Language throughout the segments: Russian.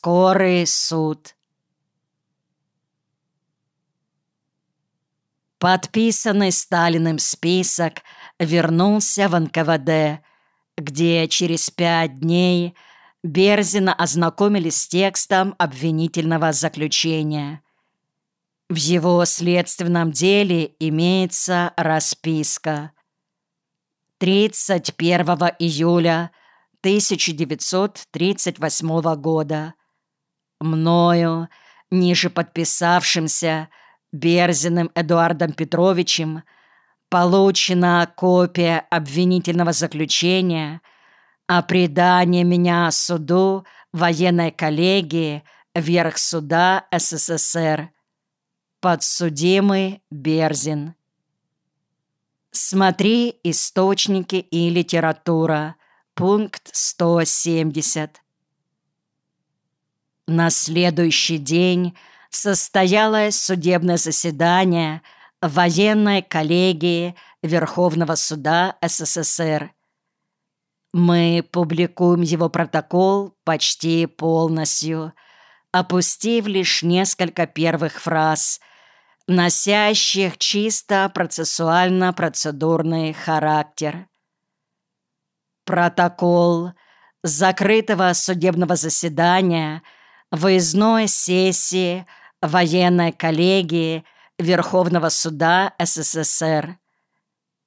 Скорый суд. Подписанный Сталиным список вернулся в НКВД, где через пять дней Берзина ознакомились с текстом обвинительного заключения. В его следственном деле имеется расписка. 31 июля 1938 года. Мною, ниже подписавшимся Берзиным Эдуардом Петровичем, получена копия обвинительного заключения о предании меня суду военной коллегии Верхсуда СССР. Подсудимый Берзин. Смотри источники и литература. Пункт 170. На следующий день состоялось судебное заседание военной коллегии Верховного суда СССР. Мы публикуем его протокол почти полностью, опустив лишь несколько первых фраз, носящих чисто процессуально-процедурный характер. Протокол закрытого судебного заседания выездной сессии военной коллегии Верховного суда СССР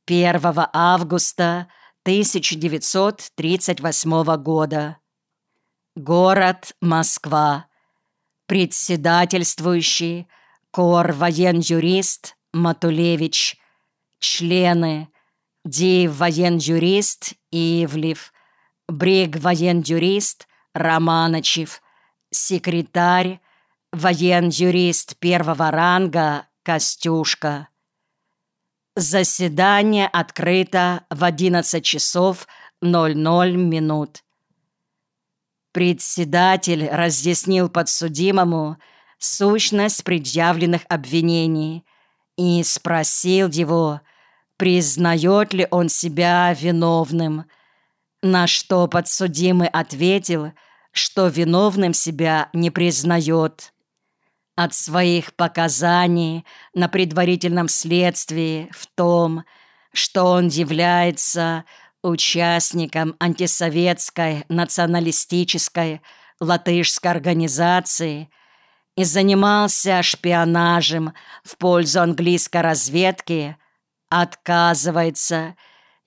1 августа 1938 года. Город Москва. Председательствующий кор воен-юрист Матулевич. Члены Ди воен-юрист Ивлев, Бриг воен-юрист Романочев, секретарь воен-юрист первого ранга Костюшка. Заседание открыто в 11 часов 00 минут. Председатель разъяснил подсудимому сущность предъявленных обвинений и спросил его, признает ли он себя виновным, на что подсудимый ответил, что виновным себя не признает. От своих показаний на предварительном следствии в том, что он является участником антисоветской националистической латышской организации и занимался шпионажем в пользу английской разведки, отказывается,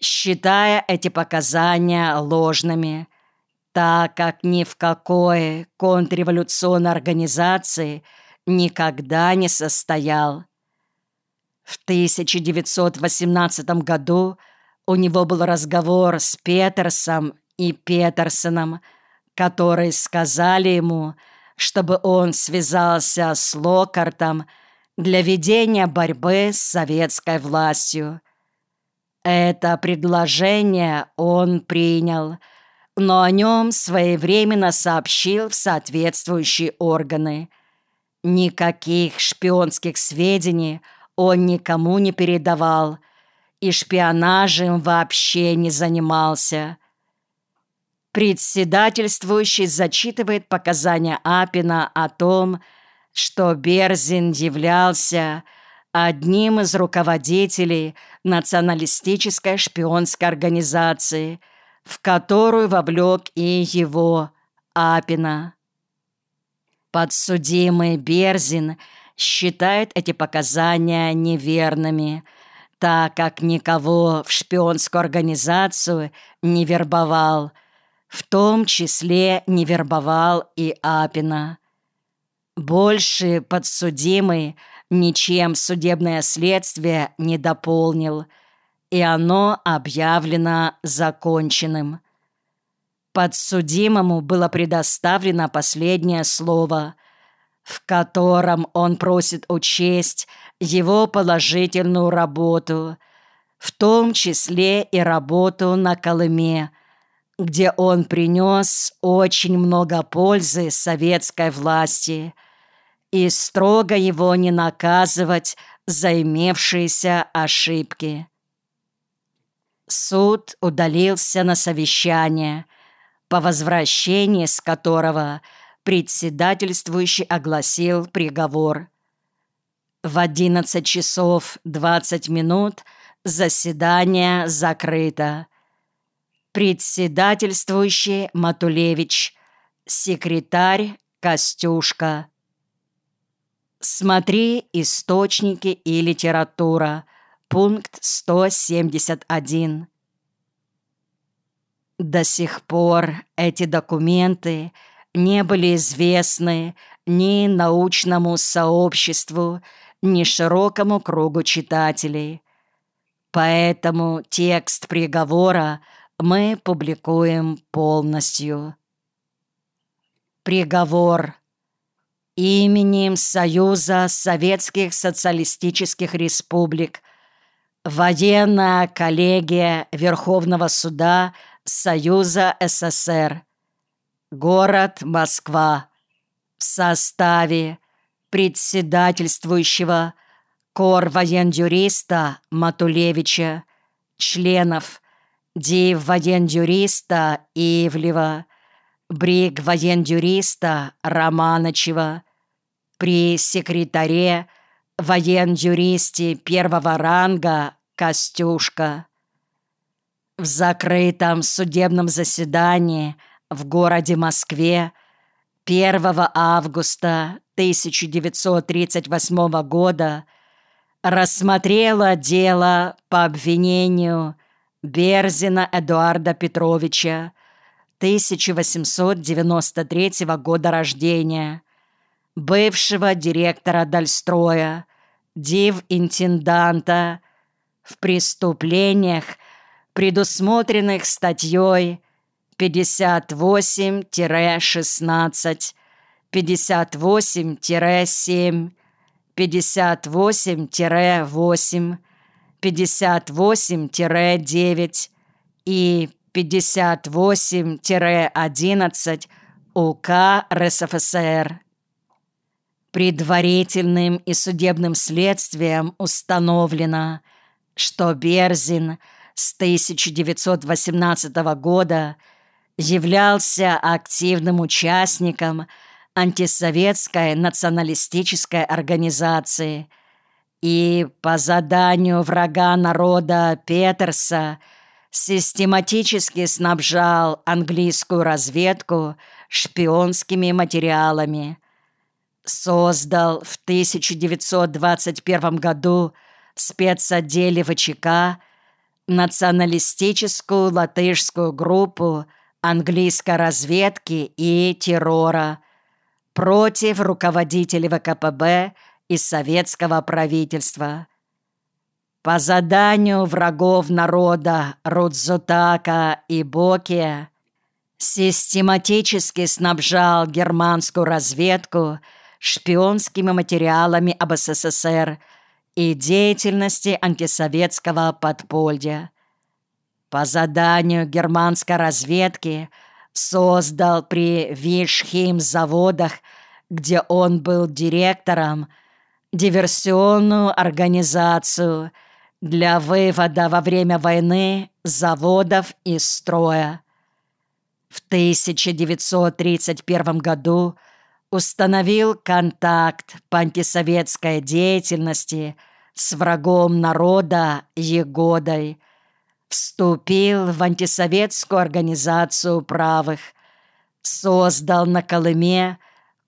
считая эти показания ложными, так как ни в какой контрреволюционной организации никогда не состоял. В 1918 году у него был разговор с Петерсом и Петерсоном, которые сказали ему, чтобы он связался с Локартом для ведения борьбы с советской властью. Это предложение он принял, но о нем своевременно сообщил в соответствующие органы. Никаких шпионских сведений он никому не передавал и шпионажем вообще не занимался. Председательствующий зачитывает показания Апина о том, что Берзин являлся одним из руководителей националистической шпионской организации, в которую вовлек и его, Апина. Подсудимый Берзин считает эти показания неверными, так как никого в шпионскую организацию не вербовал, в том числе не вербовал и Апина. Больше подсудимый ничем судебное следствие не дополнил, и оно объявлено законченным. Подсудимому было предоставлено последнее слово, в котором он просит учесть его положительную работу, в том числе и работу на Колыме, где он принес очень много пользы советской власти – и строго его не наказывать за имевшиеся ошибки. Суд удалился на совещание, по возвращении с которого председательствующий огласил приговор. В 11 часов 20 минут заседание закрыто. Председательствующий Матулевич, секретарь Костюшка. Смотри источники и литература. Пункт 171. До сих пор эти документы не были известны ни научному сообществу, ни широкому кругу читателей. Поэтому текст приговора мы публикуем полностью. Приговор именем Союза Советских Социалистических Республик Военная коллегия Верховного Суда Союза СССР. Город Москва. В составе председательствующего кор воен-юриста Матулевича, членов див воен-юриста Ивлева, бриг воен-юриста Романычева, при секретаре воен-юристе первого ранга Костюшка. В закрытом судебном заседании в городе Москве 1 августа 1938 года рассмотрела дело по обвинению Берзина Эдуарда Петровича 1893 года рождения, бывшего директора Дальстроя, див-интенданта в преступлениях, предусмотренных статьей 58-16, 58-7, 58-8, 58-9 и 58-11 УК РСФСР. Предварительным и судебным следствием установлено, что Берзин с 1918 года являлся активным участником антисоветской националистической организации и по заданию врага народа Петерса систематически снабжал английскую разведку шпионскими материалами. Создал в 1921 году в спецотделе ВЧК националистическую латышскую группу английской разведки и террора против руководителей ВКПБ и советского правительства. По заданию врагов народа Рудзутака и Бокия систематически снабжал германскую разведку шпионскими материалами об СССР и деятельности антисоветского подполья по заданию германской разведки создал при Вишхим-заводах, где он был директором, диверсионную организацию для вывода во время войны заводов из строя. В 1931 году установил контакт по антисоветской деятельности с врагом народа Егодой, Вступил в антисоветскую организацию правых. Создал на Колыме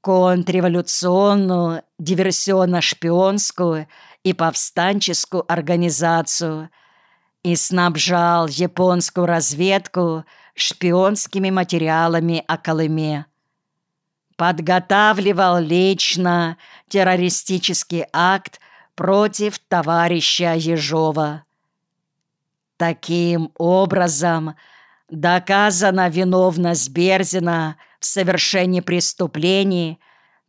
контрреволюционную, диверсионно-шпионскую и повстанческую организацию и снабжал японскую разведку шпионскими материалами о Колыме. Подготавливал лично террористический акт против товарища Ежова. Таким образом, доказана виновность Берзина в совершении преступлений,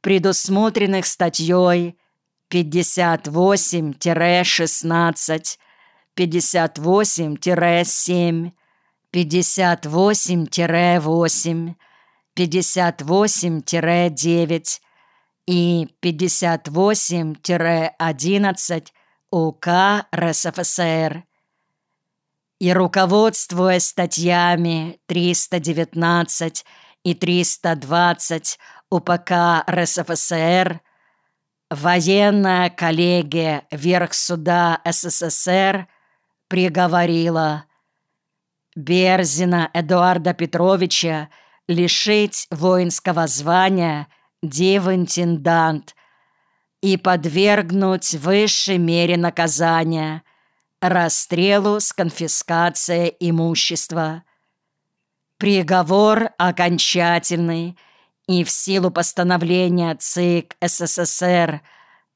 предусмотренных статьей 58-16, 58-7, 58-8, 58-9 и 58-11 УК РСФСР и, руководствуясь статьями 319 и 320 УПК РСФСР, военная коллегия Верхсуда СССР приговорила Берзина Эдуарда Петровича лишить воинского звания див-интендант и подвергнуть высшей мере наказания – расстрелу с конфискацией имущества. Приговор окончательный и в силу постановления ЦИК СССР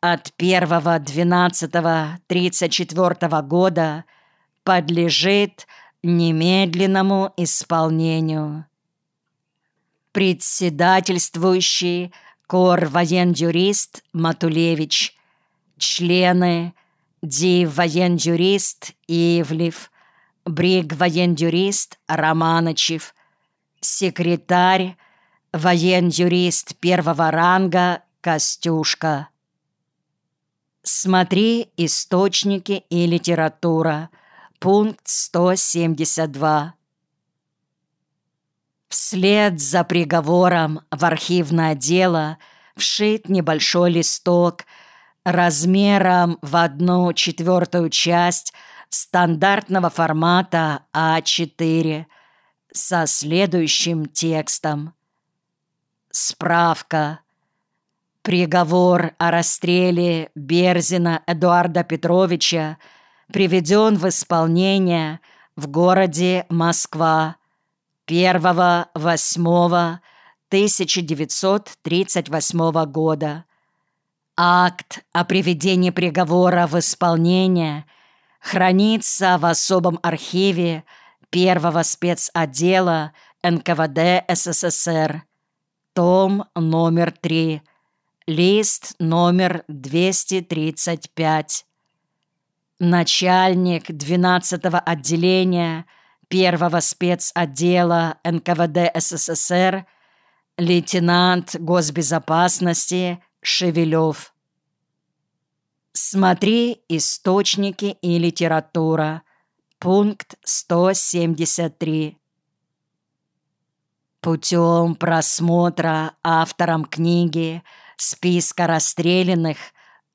от 1.12.34 года подлежит немедленному исполнению. Председательствующий кор воен-юрист Матулевич, члены див воен-юрист Ивлев, бриг воен-юрист Романычев, секретарь воен-юрист первого ранга Костюшка. Смотри источники и литература. Пункт 172. Вслед за приговором в архивное дело вшит небольшой листок размером в одну четвертую часть стандартного формата А4 со следующим текстом. Справка. Приговор о расстреле Берзина Эдуарда Петровича приведен в исполнение в городе Москва 1.8.1938 года. Акт о приведении приговора в исполнение хранится в особом архиве первого спецотдела НКВД СССР. Том номер 3. Лист номер 235. Начальник 12-го отделения – первого спецотдела НКВД СССР лейтенант госбезопасности Шевелев. Смотри источники и литература. Пункт 173. Путем просмотра автором книги списка расстрелянных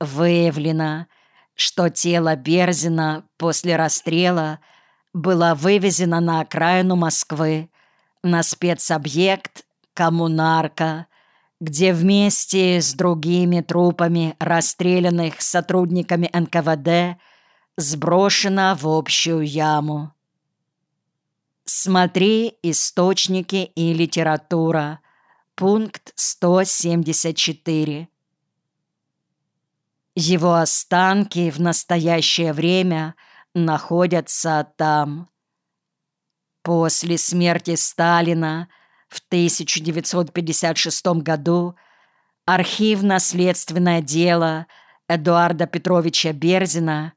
выявлено, что тело Берзина после расстрела – была вывезена на окраину Москвы, на спецобъект «Коммунарка», где вместе с другими трупами расстрелянных сотрудниками НКВД сброшена в общую яму. Смотри источники и литература. Пункт 174. Его останки в настоящее время – находятся там. После смерти Сталина в 1956 году архивно-следственное дело Эдуарда Петровича Берзина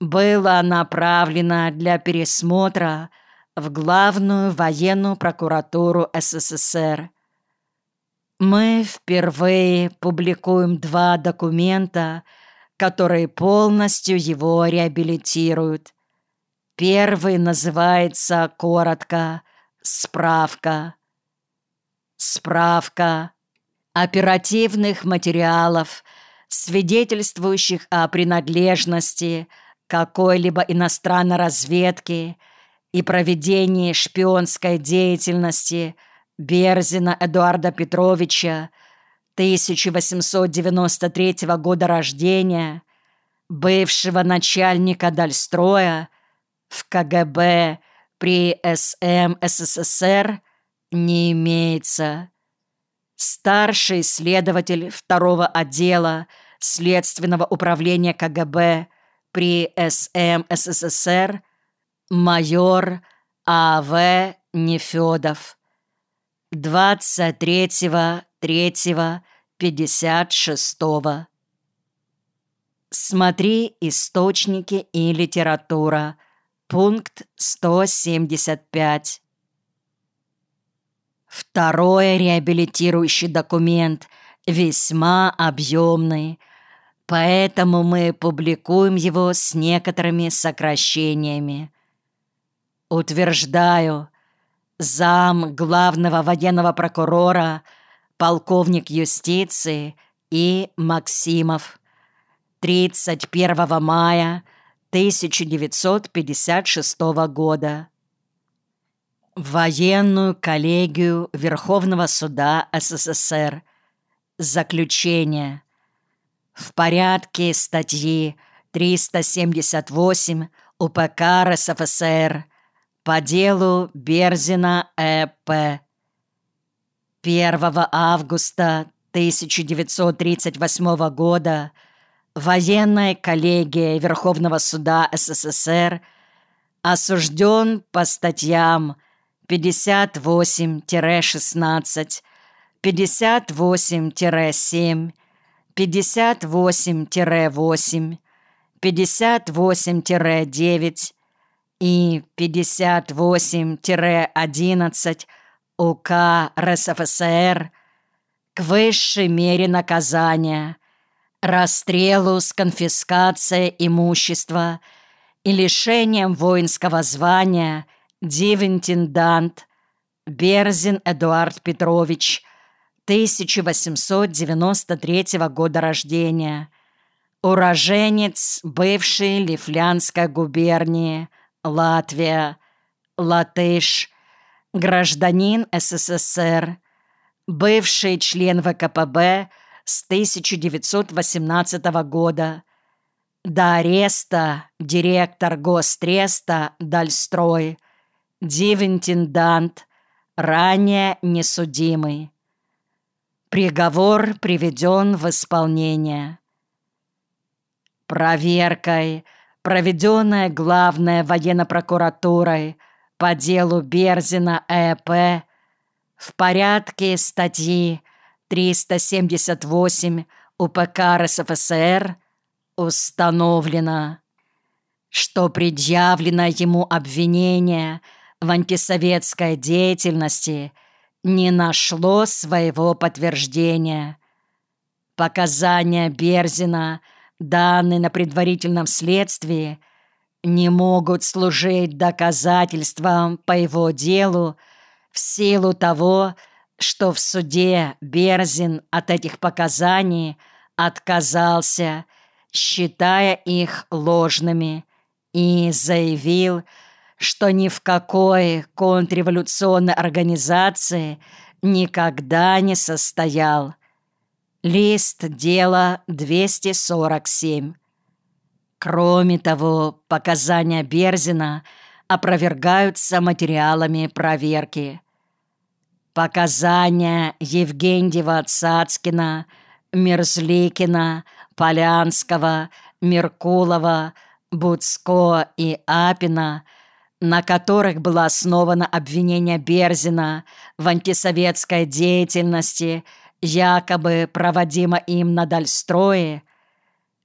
было направлено для пересмотра в Главную военную прокуратуру СССР. Мы впервые публикуем два документа – которые полностью его реабилитируют. Первый называется коротко «Справка». Справка оперативных материалов, свидетельствующих о принадлежности какой-либо иностранной разведки и проведении шпионской деятельности Берзина Эдуарда Петровича 1893 года рождения, бывшего начальника Дальстроя в КГБ при СМ СССР не имеется. Старший следователь второго отдела Следственного управления КГБ при СМ СССР майор А.В. Нефедов. 23 третьего, пятьдесят шестого. Смотри источники и литература. Пункт 175. Второй реабилитирующий документ весьма объемный, поэтому мы публикуем его с некоторыми сокращениями. Утверждаю, зам главного военного прокурора – полковник юстиции и Максимов. 31 мая 1956 года. Военную коллегию Верховного суда СССР. Заключение. В порядке статьи 378 УПК РСФСР по делу Берзина Э.П. 1 августа 1938 года военная коллегия Верховного суда СССР осужден по статьям 58-16, 58-7, 58-8, 58-9 и 58-11 УК РСФСР к высшей мере наказания, расстрелу с конфискацией имущества и лишением воинского звания дивентиндант Берзин Эдуард Петрович, 1893 года рождения, уроженец бывшей Лифлянской губернии, Латвия, латыш, гражданин СССР, бывший член ВКПБ с 1918 года, до ареста директор Гостреста Дальстрой, дивентиндант, ранее несудимый. Приговор приведен в исполнение. Проверкой, проведенная главной военно-прокуратурой по делу Берзина Э.П. в порядке статьи 378 УПК РСФСР установлено, что предъявлено ему обвинение в антисоветской деятельности не нашло своего подтверждения. Показания Берзина, данные на предварительном следствии, не могут служить доказательством по его делу в силу того, что в суде Берзин от этих показаний отказался, считая их ложными, и заявил, что ни в какой контрреволюционной организации никогда не состоял. Лист дела 247. Кроме того, показания Берзина опровергаются материалами проверки. Показания Евгеньева Цацкина, Мерзликина, Полянского, Меркулова, Буцко и Апина, на которых было основано обвинение Берзина в антисоветской деятельности, якобы проводимо им на Дальстрое,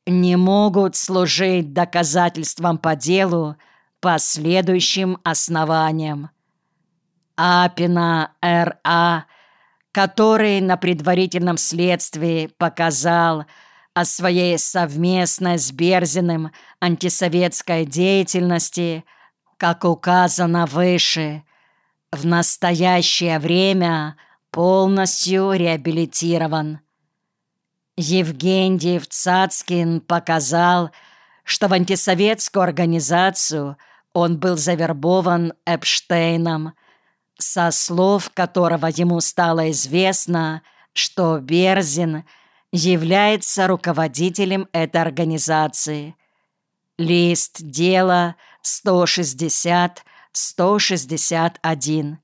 не могут служить доказательством по делу по следующим основаниям. Апина Р.А., который на предварительном следствии показал о своей совместной с Берзиным антисоветской деятельности, как указано выше, в настоящее время полностью реабилитирован. Евгений Цацкин показал, что в антисоветскую организацию он был завербован Эпштейном, со слов которого ему стало известно, что Берзин является руководителем этой организации. Лист дела 160-161.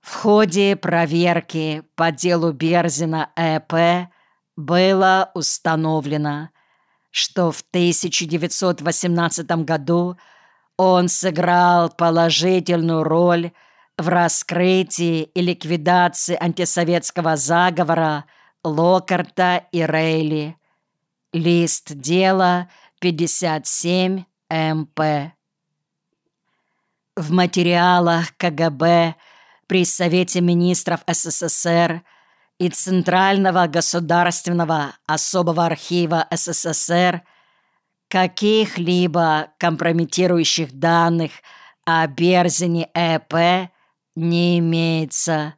В ходе проверки по делу Берзина Э.П. было установлено, что в 1918 году он сыграл положительную роль в раскрытии и ликвидации антисоветского заговора Локарта и Рейли. Лист дела 57 МП. В материалах КГБ при Совете министров СССР и Центрального государственного особого архива СССР каких-либо компрометирующих данных о Берзине ЭП не имеется.